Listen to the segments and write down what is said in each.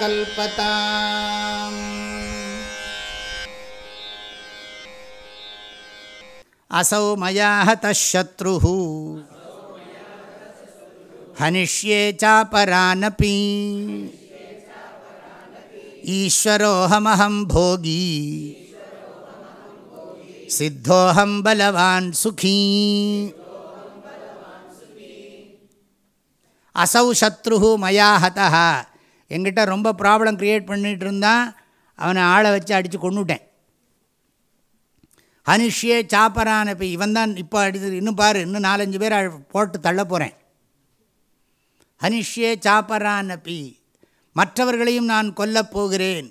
कल्पताम्। असौ मया हतः शत्रुः। हनिष्ये चापरानपि। ईश्वरोऽहमहं भोगी। सिद्धोऽहं बलवान् सुखी அசௌ சத்ரு மயா ஹதா எங்கிட்ட ரொம்ப ப்ராப்ளம் க்ரியேட் பண்ணிகிட்டு இருந்தான். அவனை ஆளை வச்சு அடித்து கொண்டுட்டேன் ஹனிஷ்யே சாப்பரானப்பி இவன் தான் இப்போ அடித்து இன்னும் பாரு இன்னும் நாலஞ்சு பேர் போட்டு தள்ள போகிறேன் ஹனிஷ்யே சாப்பரானப்பி மற்றவர்களையும் நான் கொல்லப் போகிறேன்.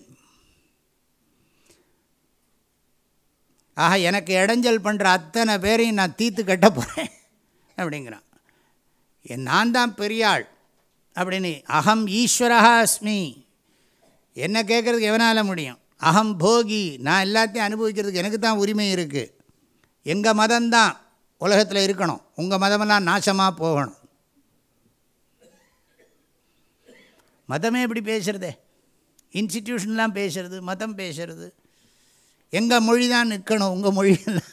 ஆக எனக்கு இடைஞ்சல் பண்ணுற அத்தனை பேரையும் நான் தீர்த்து கட்ட போகிறேன் அப்படிங்கிறான். நான் தான் பெரியாள் அப்படின்னு அகம் ஈஸ்வரகா அஸ்மி. என்ன கேட்குறதுக்கு எவனால் முடியும்? அகம் போகி. நான் எல்லாத்தையும் அனுபவிக்கிறதுக்கு எனக்கு தான் உரிமை இருக்குது எங்கள் மதம்தான் உலகத்தில் இருக்கணும். உங்கள் மதமெல்லாம் நாசமாக போகணும். மதமே இப்படி பேசுகிறதே இன்ஸ்டிடியூஷன்லாம் பேசுகிறது மதம் பேசுகிறது எங்கள் மொழி தான் நிற்கணும் உங்கள் மொழியெல்லாம்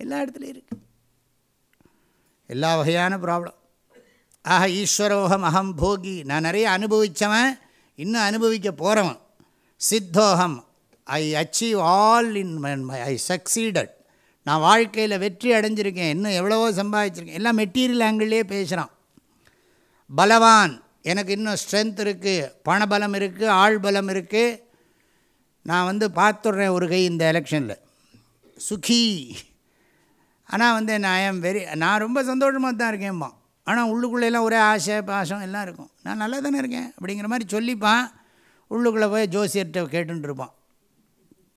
எல்லா இடத்துலையும் இருக்குது எல்லா வகையான ப்ராப்ளம் ஆக ஈஸ்வரோகம் அகம் போகி. நான் நிறைய அனுபவித்தவன் இன்னும் அனுபவிக்க போகிறவன் சித்தோகம். I achieve all in I succeeded நான் வாழ்க்கையில் வெற்றி அடைஞ்சிருக்கேன். இன்னும் எவ்வளவோ சம்பாதிச்சிருக்கேன். எல்லாம் மெட்டீரியல் ஆங்கிள்லேயே பேசுகிறான் பலவான். எனக்கு இன்னும் ஸ்ட்ரென்த் இருக்குது பணபலம் இருக்குது ஆள் பலம் இருக்குது நான் வந்து பார்த்துட்றேன் ஒரு கை இந்த எலெக்ஷனில் சுகி. ஆனால் வந்து நான் எம் வெரி நான் ரொம்ப சந்தோஷமாக தான் இருக்கேன்ப்பா ஆனால் உள்ளுக்குள்ளெல்லாம் ஒரே ஆசை பாசம் எல்லாம் இருக்கும். நான் நல்லா தானே இருக்கேன் அப்படிங்கிற மாதிரி சொல்லிப்பான். உள்ளுக்குள்ளே போய் ஜோசியர்கிட்ட கேட்டுருப்பான்